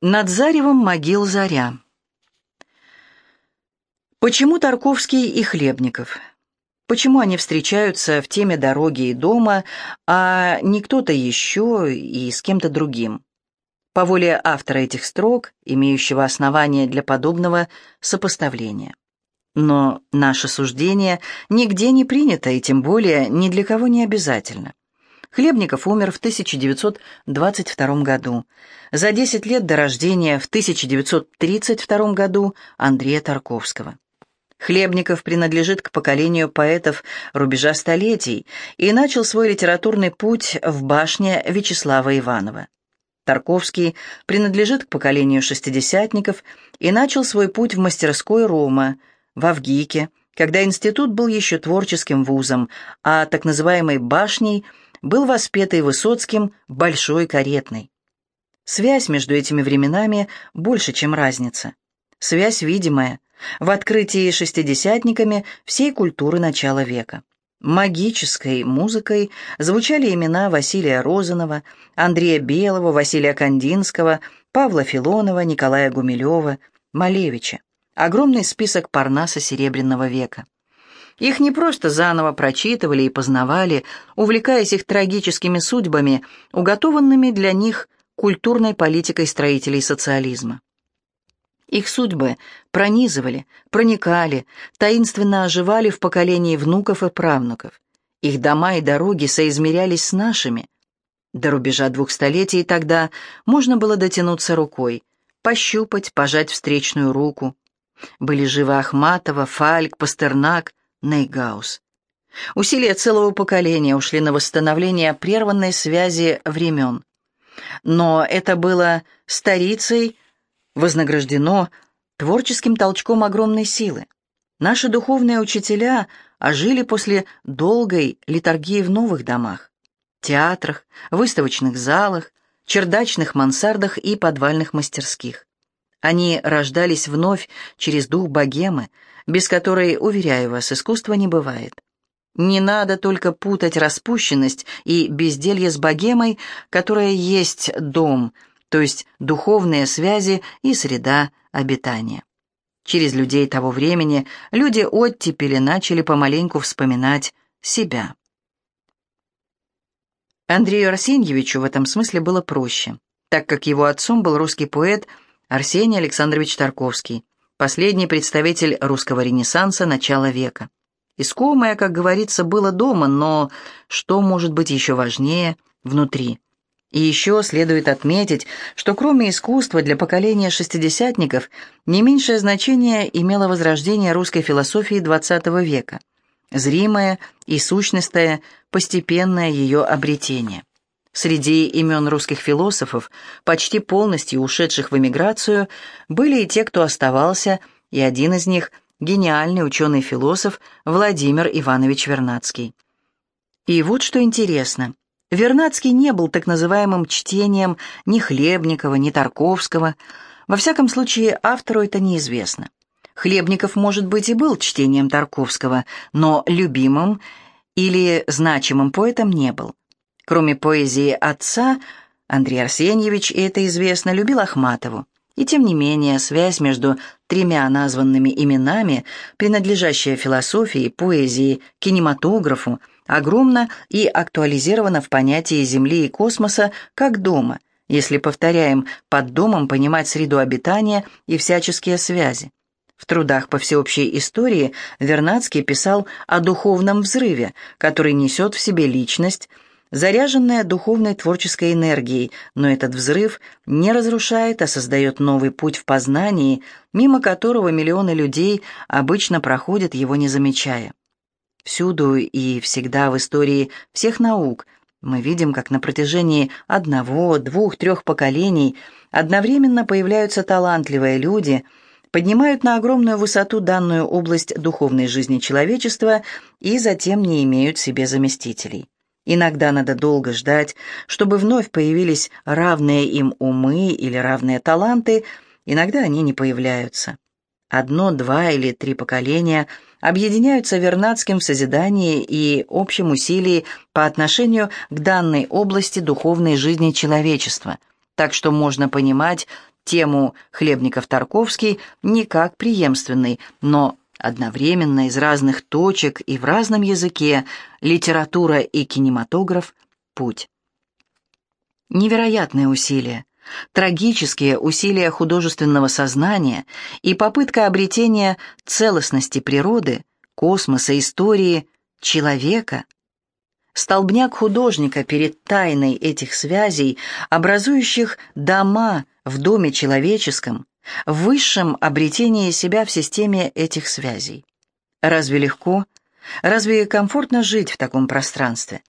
Над заревом могил заря. Почему Тарковский и Хлебников? Почему они встречаются в теме дороги и дома, а не кто-то еще и с кем-то другим? По воле автора этих строк, имеющего основания для подобного сопоставления. Но наше суждение нигде не принято, и тем более ни для кого не обязательно. Хлебников умер в 1922 году. За 10 лет до рождения в 1932 году Андрея Тарковского. Хлебников принадлежит к поколению поэтов рубежа столетий и начал свой литературный путь в башне Вячеслава Иванова. Тарковский принадлежит к поколению шестидесятников и начал свой путь в мастерской Рома, в Авгике, когда институт был еще творческим вузом, а так называемой «башней» – был воспетый Высоцким «Большой каретной». Связь между этими временами больше, чем разница. Связь видимая, в открытии шестидесятниками всей культуры начала века. Магической музыкой звучали имена Василия Розанова, Андрея Белого, Василия Кандинского, Павла Филонова, Николая Гумилева, Малевича. Огромный список Парнаса Серебряного века. Их не просто заново прочитывали и познавали, увлекаясь их трагическими судьбами, уготованными для них культурной политикой строителей социализма. Их судьбы пронизывали, проникали, таинственно оживали в поколении внуков и правнуков. Их дома и дороги соизмерялись с нашими. До рубежа двух столетий тогда можно было дотянуться рукой, пощупать, пожать встречную руку. Были живы Ахматова, Фальк, Пастернак, Нейгаус. Усилия целого поколения ушли на восстановление прерванной связи времен. Но это было старицей вознаграждено творческим толчком огромной силы. Наши духовные учителя ожили после долгой литургии в новых домах, театрах, выставочных залах, чердачных мансардах и подвальных мастерских. Они рождались вновь через дух богемы, без которой, уверяю вас, искусства не бывает. Не надо только путать распущенность и безделье с богемой, которая есть дом, то есть духовные связи и среда обитания. Через людей того времени люди оттепели начали помаленьку вспоминать себя. Андрею Арсеньевичу в этом смысле было проще, так как его отцом был русский поэт Арсений Александрович Тарковский, последний представитель русского ренессанса начала века. Искомое, как говорится, было дома, но что может быть еще важнее внутри? И еще следует отметить, что кроме искусства для поколения шестидесятников не меньшее значение имело возрождение русской философии XX века, зримое и сущностное, постепенное ее обретение. Среди имен русских философов, почти полностью ушедших в эмиграцию, были и те, кто оставался, и один из них – гениальный ученый-философ Владимир Иванович Вернадский. И вот что интересно. Вернадский не был так называемым чтением ни Хлебникова, ни Тарковского. Во всяком случае, автору это неизвестно. Хлебников, может быть, и был чтением Тарковского, но любимым или значимым поэтом не был. Кроме поэзии отца, Андрей Арсеньевич, и это известно, любил Ахматову. И тем не менее, связь между тремя названными именами, принадлежащая философии, поэзии, кинематографу, огромна и актуализирована в понятии Земли и космоса как дома, если повторяем под домом понимать среду обитания и всяческие связи. В трудах по всеобщей истории Вернадский писал о духовном взрыве, который несет в себе личность, заряженная духовной творческой энергией, но этот взрыв не разрушает, а создает новый путь в познании, мимо которого миллионы людей обычно проходят, его не замечая. Всюду и всегда в истории всех наук мы видим, как на протяжении одного, двух, трех поколений одновременно появляются талантливые люди, поднимают на огромную высоту данную область духовной жизни человечества и затем не имеют себе заместителей. Иногда надо долго ждать, чтобы вновь появились равные им умы или равные таланты, иногда они не появляются. Одно, два или три поколения объединяются Вернадским в созидании и общем усилии по отношению к данной области духовной жизни человечества, так что можно понимать тему Хлебников-Тарковский не как преемственный, но одновременно из разных точек и в разном языке литература и кинематограф – путь. Невероятные усилия, трагические усилия художественного сознания и попытка обретения целостности природы, космоса, истории, человека. Столбняк художника перед тайной этих связей, образующих дома в доме человеческом, высшем обретении себя в системе этих связей. Разве легко? Разве комфортно жить в таком пространстве?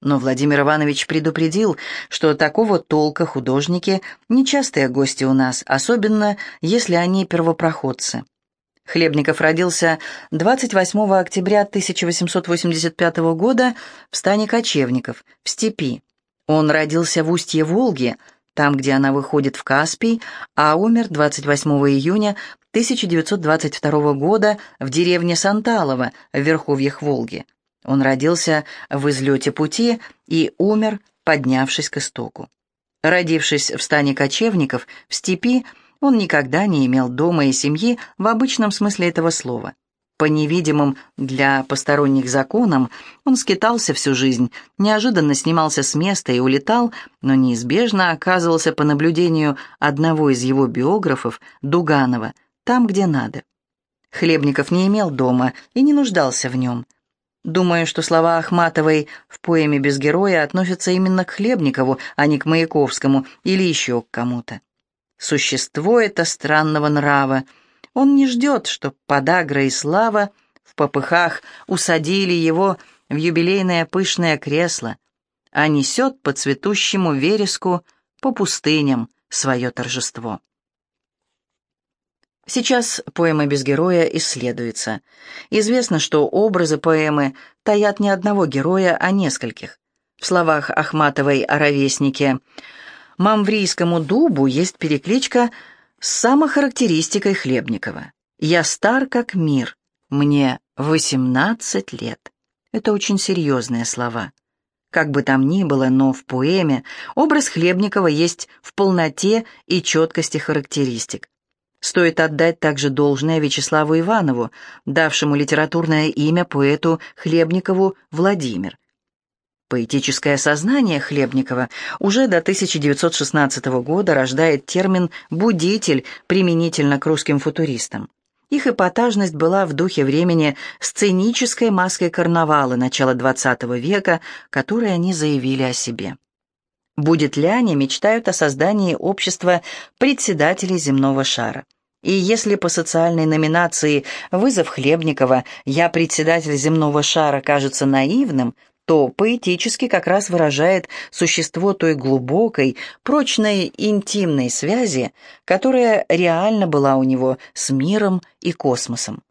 Но Владимир Иванович предупредил, что такого толка художники – нечастые гости у нас, особенно если они первопроходцы. Хлебников родился 28 октября 1885 года в стане кочевников, в степи. Он родился в устье Волги, там, где она выходит в Каспий, а умер 28 июня 1922 года в деревне Санталово в верховьях Волги. Он родился в излете пути и умер, поднявшись к истоку. Родившись в стане кочевников, в степи, он никогда не имел дома и семьи в обычном смысле этого слова. По невидимым для посторонних законам он скитался всю жизнь, неожиданно снимался с места и улетал, но неизбежно оказывался по наблюдению одного из его биографов, Дуганова, там, где надо. Хлебников не имел дома и не нуждался в нем. Думаю, что слова Ахматовой в поэме «Без героя» относятся именно к Хлебникову, а не к Маяковскому или еще к кому-то. Существо это странного нрава. Он не ждет, что подагра и слава в попыхах усадили его в юбилейное пышное кресло, а несет по цветущему вереску по пустыням свое торжество. Сейчас поэма без героя исследуется. Известно, что образы поэмы таят не одного героя, а нескольких. В словах Ахматовой о ровеснике «Мамврийскому дубу» есть перекличка с самохарактеристикой Хлебникова. «Я стар как мир, мне 18 лет». Это очень серьезные слова. Как бы там ни было, но в поэме образ Хлебникова есть в полноте и четкости характеристик. Стоит отдать также должное Вячеславу Иванову, давшему литературное имя поэту Хлебникову Владимир. Поэтическое сознание Хлебникова уже до 1916 года рождает термин «будитель» применительно к русским футуристам. Их эпатажность была в духе времени сценической маской карнавала начала XX века, которой они заявили о себе. Будет ли они мечтают о создании общества председателей земного шара. И если по социальной номинации «Вызов Хлебникова. Я председатель земного шара» кажется наивным, то поэтически как раз выражает существо той глубокой, прочной интимной связи, которая реально была у него с миром и космосом.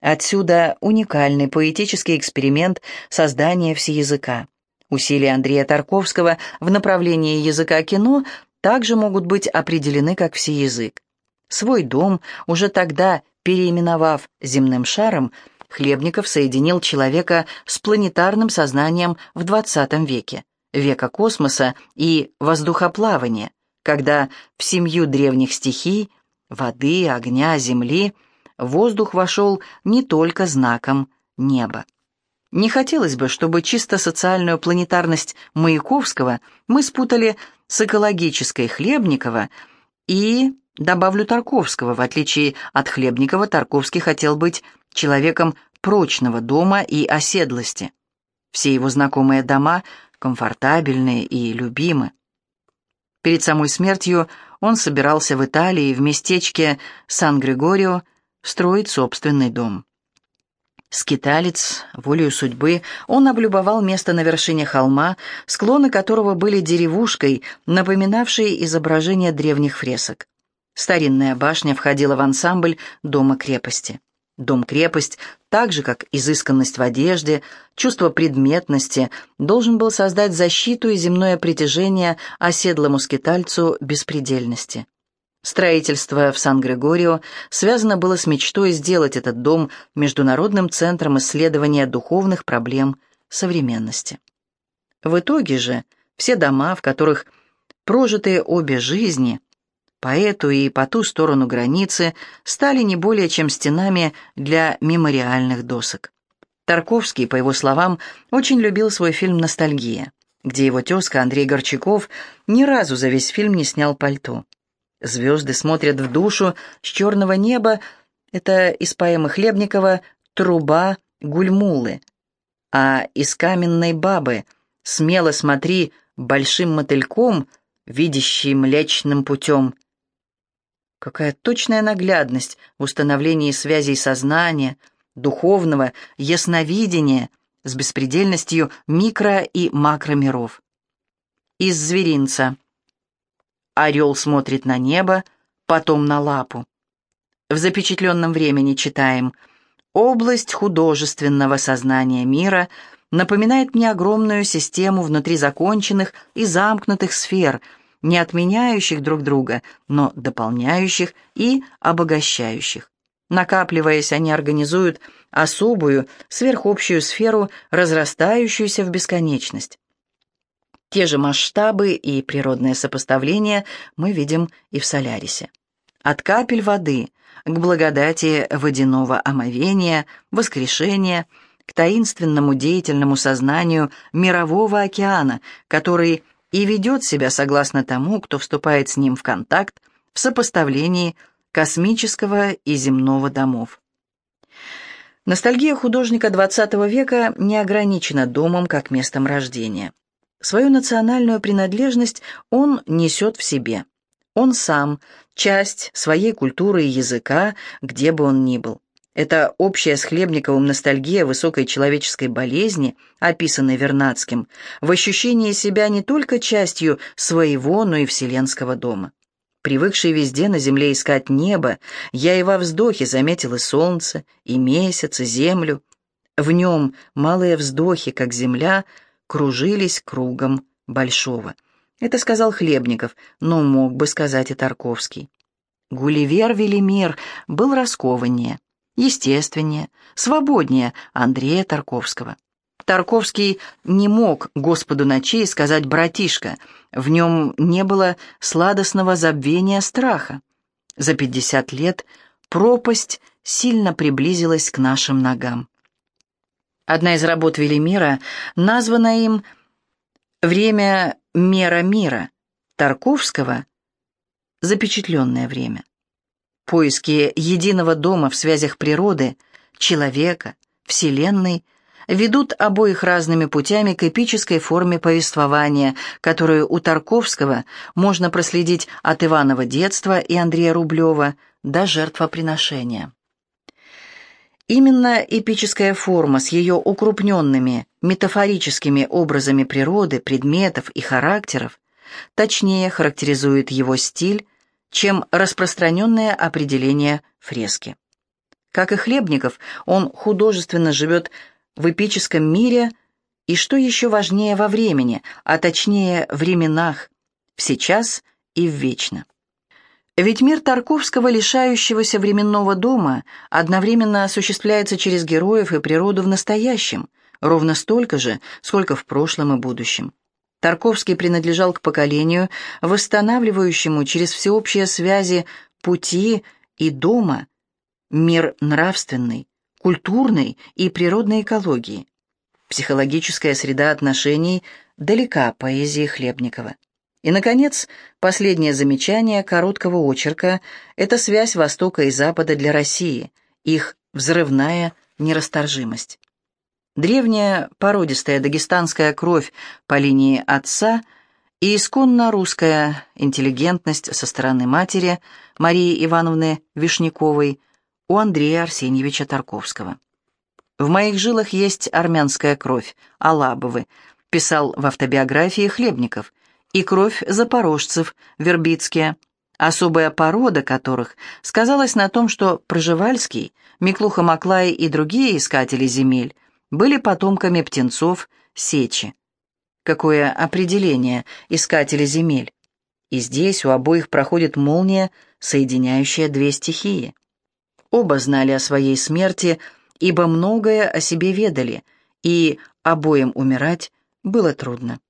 Отсюда уникальный поэтический эксперимент создания всеязыка. Усилия Андрея Тарковского в направлении языка кино также могут быть определены как всеязык. Свой дом, уже тогда переименовав земным шаром, Хлебников соединил человека с планетарным сознанием в XX веке, века космоса и воздухоплавания, когда в семью древних стихий – воды, огня, земли – воздух вошел не только знаком неба. Не хотелось бы, чтобы чисто социальную планетарность Маяковского мы спутали с экологической Хлебникова и Добавлю Тарковского. В отличие от Хлебникова, Тарковский хотел быть человеком прочного дома и оседлости. Все его знакомые дома комфортабельные и любимы. Перед самой смертью он собирался в Италии, в местечке Сан-Григорио, строить собственный дом. Скиталец, волею судьбы, он облюбовал место на вершине холма, склоны которого были деревушкой, напоминавшей изображение древних фресок. Старинная башня входила в ансамбль дома-крепости. Дом-крепость, так же как изысканность в одежде, чувство предметности, должен был создать защиту и земное притяжение оседлому скитальцу беспредельности. Строительство в Сан-Грегорио связано было с мечтой сделать этот дом международным центром исследования духовных проблем современности. В итоге же все дома, в которых прожитые обе жизни, по эту и по ту сторону границы стали не более чем стенами для мемориальных досок. Тарковский, по его словам, очень любил свой фильм «Ностальгия», где его тезка Андрей Горчаков ни разу за весь фильм не снял пальто. Звезды смотрят в душу с черного неба. Это из поэмы Хлебникова «Труба Гульмулы». А из каменной бабы «Смело смотри большим мотыльком, видящий млечным путем». Какая точная наглядность в установлении связей сознания, духовного, ясновидения с беспредельностью микро- и макромиров. Из зверинца. Орел смотрит на небо, потом на лапу. В запечатленном времени читаем «Область художественного сознания мира напоминает мне огромную систему внутри законченных и замкнутых сфер, не отменяющих друг друга, но дополняющих и обогащающих. Накапливаясь, они организуют особую, сверхобщую сферу, разрастающуюся в бесконечность. Те же масштабы и природное сопоставление мы видим и в Солярисе. От капель воды к благодати водяного омовения, воскрешения, к таинственному деятельному сознанию мирового океана, который и ведет себя согласно тому, кто вступает с ним в контакт в сопоставлении космического и земного домов. Ностальгия художника XX века не ограничена домом как местом рождения. Свою национальную принадлежность он несет в себе. Он сам – часть своей культуры и языка, где бы он ни был. Это общая с Хлебниковым ностальгия высокой человеческой болезни, описанной Вернадским, в ощущении себя не только частью своего, но и вселенского дома. Привыкший везде на земле искать небо, я и во вздохе заметил и солнце, и месяц, и землю. В нем малые вздохи, как земля – кружились кругом Большого. Это сказал Хлебников, но мог бы сказать и Тарковский. Гулливер Велимир был раскованнее, естественнее, свободнее Андрея Тарковского. Тарковский не мог Господу ночей сказать «братишка», в нем не было сладостного забвения страха. За пятьдесят лет пропасть сильно приблизилась к нашим ногам. Одна из работ Велимира названа им «Время мера мира» Тарковского «Запечатленное время». Поиски единого дома в связях природы, человека, Вселенной ведут обоих разными путями к эпической форме повествования, которую у Тарковского можно проследить от Иванова детства и Андрея Рублева до жертвоприношения. Именно эпическая форма с ее укрупненными метафорическими образами природы, предметов и характеров точнее характеризует его стиль, чем распространенное определение фрески. Как и Хлебников, он художественно живет в эпическом мире и, что еще важнее, во времени, а точнее временах, в сейчас и в вечно. Ведь мир Тарковского, лишающегося временного дома, одновременно осуществляется через героев и природу в настоящем, ровно столько же, сколько в прошлом и будущем. Тарковский принадлежал к поколению, восстанавливающему через всеобщие связи пути и дома мир нравственный, культурной и природной экологии. Психологическая среда отношений далека поэзии Хлебникова. И, наконец, последнее замечание короткого очерка – это связь Востока и Запада для России, их взрывная нерасторжимость. Древняя породистая дагестанская кровь по линии отца и исконно русская интеллигентность со стороны матери Марии Ивановны Вишняковой у Андрея Арсеньевича Тарковского. «В моих жилах есть армянская кровь, Алабовы», писал в автобиографии Хлебников – и кровь запорожцев, вербицкие, особая порода которых сказалась на том, что Проживальский, Миклуха Маклай и другие искатели земель были потомками птенцов Сечи. Какое определение искатели земель? И здесь у обоих проходит молния, соединяющая две стихии. Оба знали о своей смерти, ибо многое о себе ведали, и обоим умирать было трудно.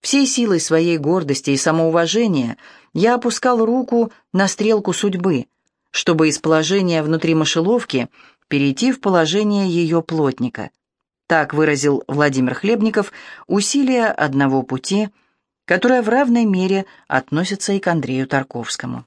Всей силой своей гордости и самоуважения я опускал руку на стрелку судьбы, чтобы из положения внутри мышеловки перейти в положение ее плотника. Так выразил Владимир Хлебников усилия одного пути, которое в равной мере относится и к Андрею Тарковскому.